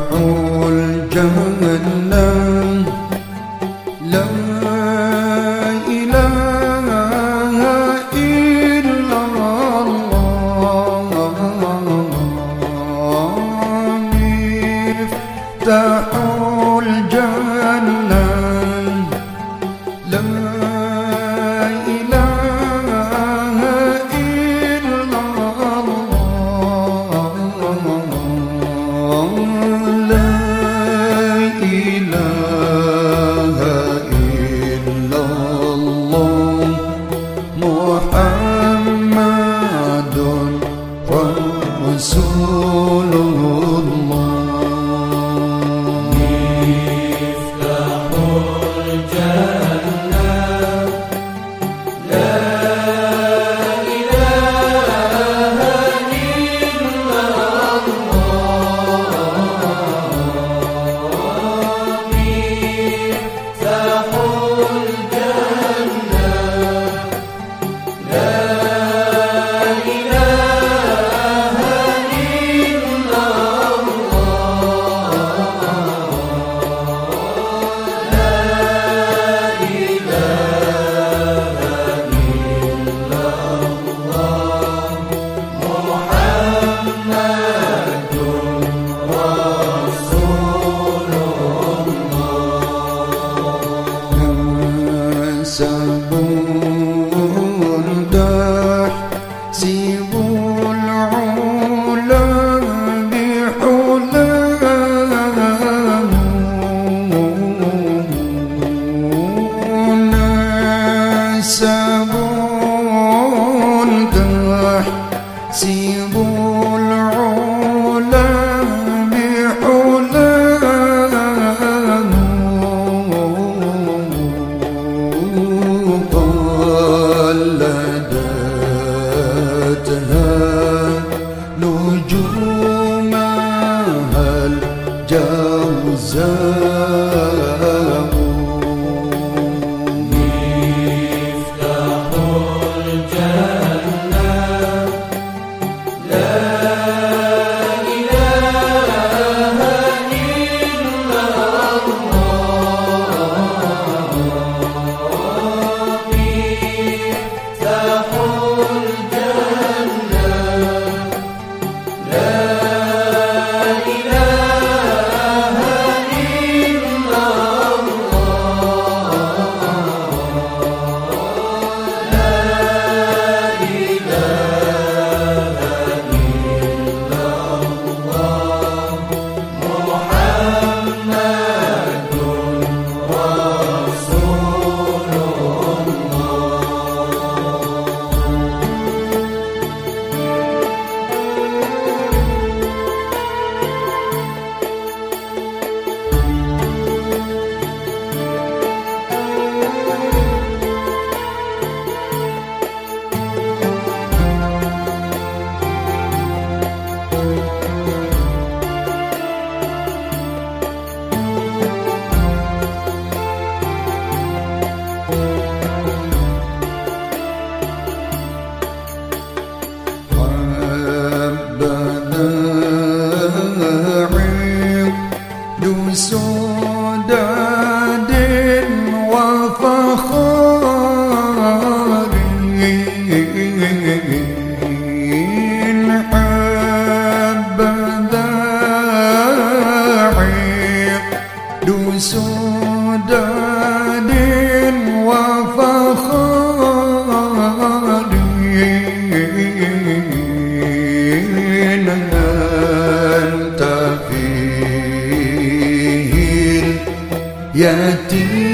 وحول جهنم. لا إله إلا الله. مفتاح محمد رسول See you. dear.